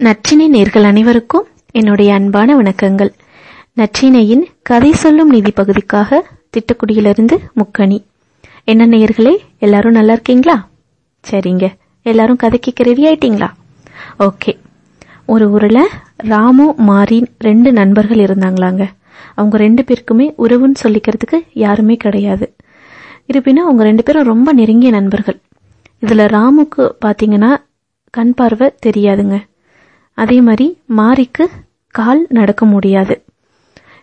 நற்றினை நேர்கள் அனைவருக்கும் என்னுடைய அன்பான வணக்கங்கள். நற்றினையின் கதை சொல்லும் நிதி பகுதிக்காக திட்டக்குடியிலிருந்து முக்கணி. என்ன நேயர்களே எல்லாரும் நல்லா இருக்கீங்களா? சரிங்க. எல்லாரும் கதைக்கு ரெடி ஆயிட்டீங்களா? ஓகே. ஒரு ஊரில் ராமு மாரின் ரெண்டு நண்பர்கள் இருந்தாங்களாங்க. அவங்க ரெண்டு பேருக்குமே உறவுன்னு சொல்லிக்கிறதுக்கு யாருமே கிடையாது. இருப்பினும் அவங்க ரெண்டு பேரும் ரொம்ப நெருங்கிய நண்பர்கள். இதில் ராமுக்கு பார்த்தீங்கன்னா கண் பார்வை தெரியாதுங்க. அதே மாதிரி மாரிக்கு கால் நடக்க முடியாது.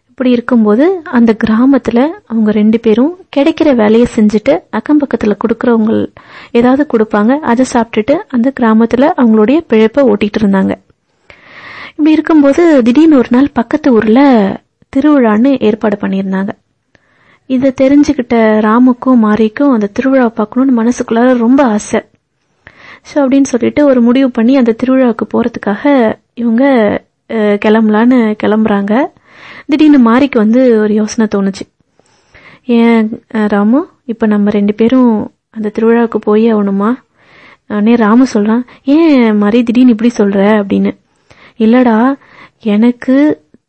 இப்படி இருக்கும்போது அந்த கிராமத்தில் அவங்க ரெண்டு பேரும் கிடைக்கிற வேலையை செஞ்சுட்டு அக்கம் பக்கத்தில் கொடுக்குறவங்க ஏதாவது கொடுப்பாங்க. அதை சாப்பிட்டுட்டு அந்த கிராமத்தில் அவங்களுடைய பிழைப்பை ஓட்டிகிட்டு இருந்தாங்க. இப்படி இருக்கும்போது திடீர்னு ஒரு நாள் பக்கத்து ஊரில் திருவிழான்னு ஏற்பாடு பண்ணியிருந்தாங்க. இதை தெரிஞ்சுக்கிட்ட ராமுக்கும் மாரிக்கும் அந்த திருவிழாவை பார்க்கணும்னு மனசுக்குள்ளார ரொம்ப ஆசை. ஸோ அப்படின்னு சொல்லிட்டு ஒரு முடிவு பண்ணி அந்த திருவிழாவுக்கு போகிறதுக்காக இவங்க கிளம்பலான்னு கிளம்புறாங்க. திடீர்னு மாரிக்கு வந்து ஒரு யோசனை தோணுச்சு. ஏன் ராமு? இப்போ நம்ம ரெண்டு பேரும் அந்த திருவிழாவுக்கு போய் ஆகணுமா? உடனே ராமு சொல்கிறான் ஏன் மாரி திடீர்னு இப்படி சொல்கிற அப்படின்னு. இல்லடா எனக்கு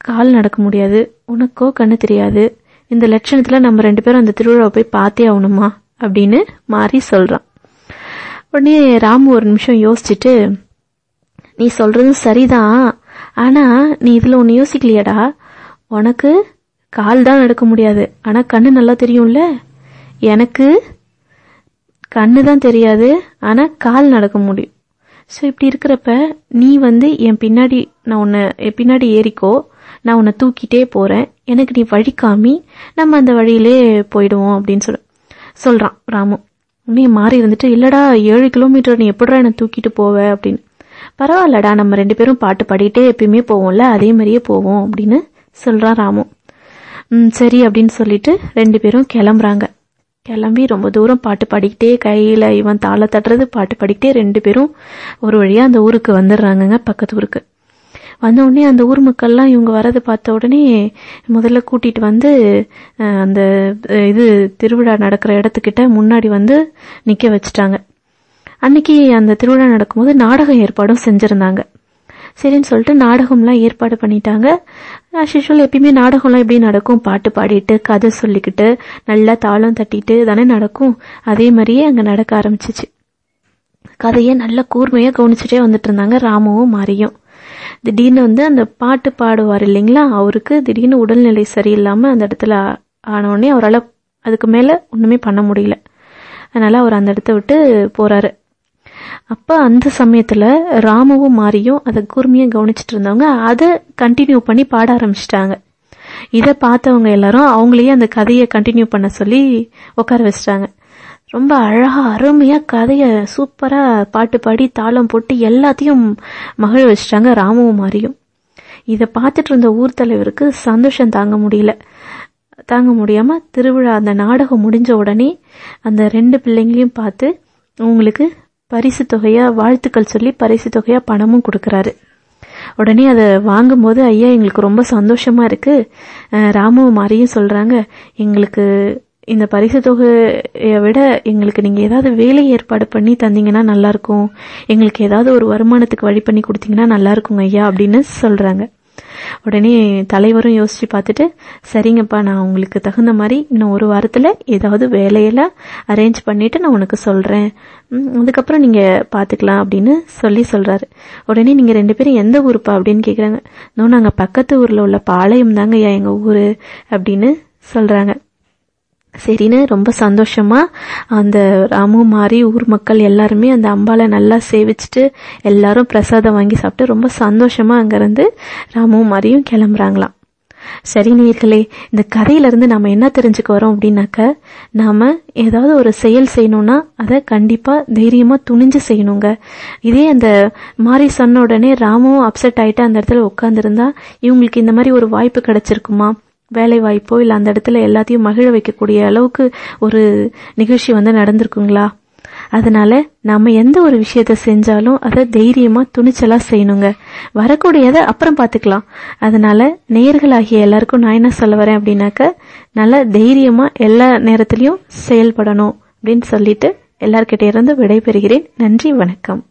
கால் நடக்க முடியாது. உனக்கோ கண்ணு தெரியாது. இந்த லட்சணத்தில் நம்ம ரெண்டு பேரும் அந்த திருவிழாவை போய் பார்த்தே ஆகணுமா? அப்படின்னு மாறி சொல்கிறான் உடனே ராமு ஒரு நிமிஷம் யோசிச்சுட்டு நீ சொல்றது சரிதான் ஆனா நீ இதுல ஒன்னு யோசிக்கலையாடா. உனக்கு கால் தான் நடக்க முடியாது. ஆனா கண்ணு நல்லா தெரியும்ல? எனக்கு கண்ணு தான் தெரியாது ஆனா கால் நடக்க முடியும் ஸோ இப்படி இருக்கிறப்ப நீ வந்து என் பின்னாடி நான் உன்னை என் பின்னாடி ஏறிக்கோ. நான் உன்னை தூக்கிட்டே போறேன். எனக்கு நீ வழி காமி நம்ம அந்த வழியிலே போயிடுவோம் அப்படின்னு சொல்ல சொல்றான் ராமு. உடனே மாறி இருந்துட்டு இல்லடா ஏழு கிலோமீட்டர் நீ எப்படா என்னை தூக்கிட்டு போவ அப்படின்னு. பரவாயில்லடா நம்ம ரெண்டு பேரும் பாட்டு பாடிட்டே எப்பயுமே போவோம்ல அதே மாதிரியே போவோம் அப்படின்னு சொல்றான் ராமு. ம் சரி அப்படின்னு சொல்லிட்டு ரெண்டு பேரும் கிளம்புறாங்க. கிளம்பி ரொம்ப தூரம் பாட்டு பாடிக்கிட்டே கையில் இவன் தாளை தட்டுறது பாட்டு பாடிக்கிட்டே ரெண்டு பேரும் ஒரு வழியாக அந்த ஊருக்கு வந்துடுறாங்கங்க பக்கத்து ஊருக்கு. வந்த உடனே அந்த ஊர் மக்கள்லாம் இவங்க வரதை பார்த்த உடனே முதல்ல கூட்டிட்டு வந்து அந்த இது திருவிழா நடக்கிற இடத்துக்கிட்ட முன்னாடி வந்து நிக்க வச்சுட்டாங்க. அன்னைக்கு அந்த திருவிழா நடக்கும்போது நாடகம் ஏற்பாடும் செஞ்சிருந்தாங்க. சரின்னு சொல்லிட்டு நாடகம்லாம் ஏற்பாடு பண்ணிட்டாங்க. ஆஷிஷுவல் எப்பயுமே நாடகம்லாம் எப்படி நடக்கும்? பாட்டு பாடிட்டு கதை சொல்லிக்கிட்டு நல்லா தாளம் தட்டிட்டு தானே நடக்கும். அதே மாதிரியே அங்கே நடக்க ஆரம்பிச்சிச்சு. கதையை நல்ல கூர்மையாக கவனிச்சுட்டே வந்துட்டு இருந்தாங்க ராமுவும் மாரியும். திடீர்னு வந்து அந்த பாட்டு பாடுவார் இல்லைங்களா? அவருக்கு திடீர்னு உடல்நிலை சரியில்லாம அந்த இடத்துல ஆனவுடனே அவரால் அதுக்கு மேலே ஒன்றுமே பண்ண முடியல. அதனால் அவர் அந்த இடத்த விட்டு போகிறாரு அப்போ அந்த சமயத்தில் ராமுவும் மாரியும் அதை கூர்மையாக கவனிச்சிட்டு இருந்தவங்க அதை கண்டினியூ பண்ணி பாட ஆரம்பிச்சிட்டாங்க. இதை பார்த்தவங்க எல்லாரும் அவங்களையே அந்த கதையை கண்டினியூ பண்ண சொல்லி உட்கார வச்சிட்டாங்க. ரொம்ப அழகா அருமையா கதைய சூப்பரா பாட்டு பாடி தாளம் போட்டு எல்லாத்தையும் மகிழ வச்சிட்டாங்க ராமுவும் மாரியும். இதை பார்த்துட்டு இருந்த ஊர் தலைவருக்கு சந்தோஷம் தாங்க முடியல. தாங்க முடியாம திருவிழா அந்த நாடகம் முடிஞ்ச உடனே அந்த ரெண்டு பிள்ளைங்களையும் பார்த்து உங்களுக்கு பரிசு தொகையா வாழ்த்துக்கள் சொல்லி பரிசு தொகையா பணமும் கொடுக்கறாரு. உடனே அதை வாங்கும்போது ஐயா எங்களுக்கு ரொம்ப சந்தோஷமா இருக்கு. அஹ் ராமுவும் மாரியும் சொல்றாங்க எங்களுக்கு இந்த பரிசு தொகையை விட எங்களுக்கு நீங்க ஏதாவது வேலை ஏற்பாடு பண்ணி தந்தீங்கன்னா நல்லா இருக்கும் எங்களுக்கு ஏதாவது ஒரு வருமானத்துக்கு வழி பண்ணி கொடுத்தீங்கன்னா நல்லா இருக்குங்க ஐயா அப்படின்னு சொல்றாங்க. உடனே தலைவரும் யோசிச்சு பார்த்துட்டு சரிங்கப்பா நான் உங்களுக்கு தகுந்த மாதிரி இன்னும் ஒரு வாரத்துல ஏதாவது வேலையெல்லாம் அரேஞ்ச் பண்ணிட்டு நான் உனக்கு சொல்றேன். அதுக்கப்புறம் நீங்க பாத்துக்கலாம் அப்படின்னு சொல்லி சொல்றாரு. உடனே நீங்க ரெண்டு பேரும் எந்த ஊருப்பா அப்படின்னு கேக்குறாங்க. "நோ, நாங்க பக்கத்து ஊர்ல உள்ள பாளையம் தாங்க ஐயா எங்க ஊரு அப்படின்னு சொல்றாங்க. சரின்னு ரொம்ப சந்தோஷமா அந்த ராமு மாறி ஊர் மக்கள் எல்லாருமே அந்த அம்பாலை நல்லா சேவிச்சுட்டு எல்லாரும் பிரசாதம் வாங்கி சாப்பிட்டு ரொம்ப சந்தோஷமா அங்கிருந்து ராமு மாறியும் கிளம்புறாங்களாம். சரி நேர்களே இந்த கதையிலிருந்து நம்ம நாம என்ன தெரிஞ்சுக்க வரோம் அப்படின்னாக்க நாம ஏதாவது ஒரு செயல் செய்யணும்னா அதை கண்டிப்பா தைரியமா துணிஞ்சு செய்யணுங்க. இதே அந்த மாறி சொன்ன உடனே ராமும் அப்செட் ஆயிட்டு அந்த இடத்துல உட்காந்துருந்தா இவங்களுக்கு இந்த மாதிரி ஒரு வாய்ப்பு கிடைச்சிருக்குமா? வேலை வாய்ப்போ இல்லை அந்த இடத்துல எல்லாத்தையும் மகிழ வைக்கக்கூடிய அளவுக்கு ஒரு நிகழ்ச்சி வந்து நடந்திருக்குங்களா? அதனால நாம எந்த ஒரு விஷயத்த செஞ்சாலும் அதை தைரியமா துணிச்சலா செய்யணுங்க. வரக்கூடியதை அப்புறம் பாத்துக்கலாம். அதனால நேயர்களாகிய எல்லாருக்கும் நான் என்ன சொல்ல வரேன் அப்படின்னாக்க நல்லா தைரியமா எல்லா நேரத்திலையும் செயல்படணும் அப்படின்னு சொல்லிட்டு எல்லார்கிட்ட இருந்து விடைபெறுகிறேன். நன்றி வணக்கம்.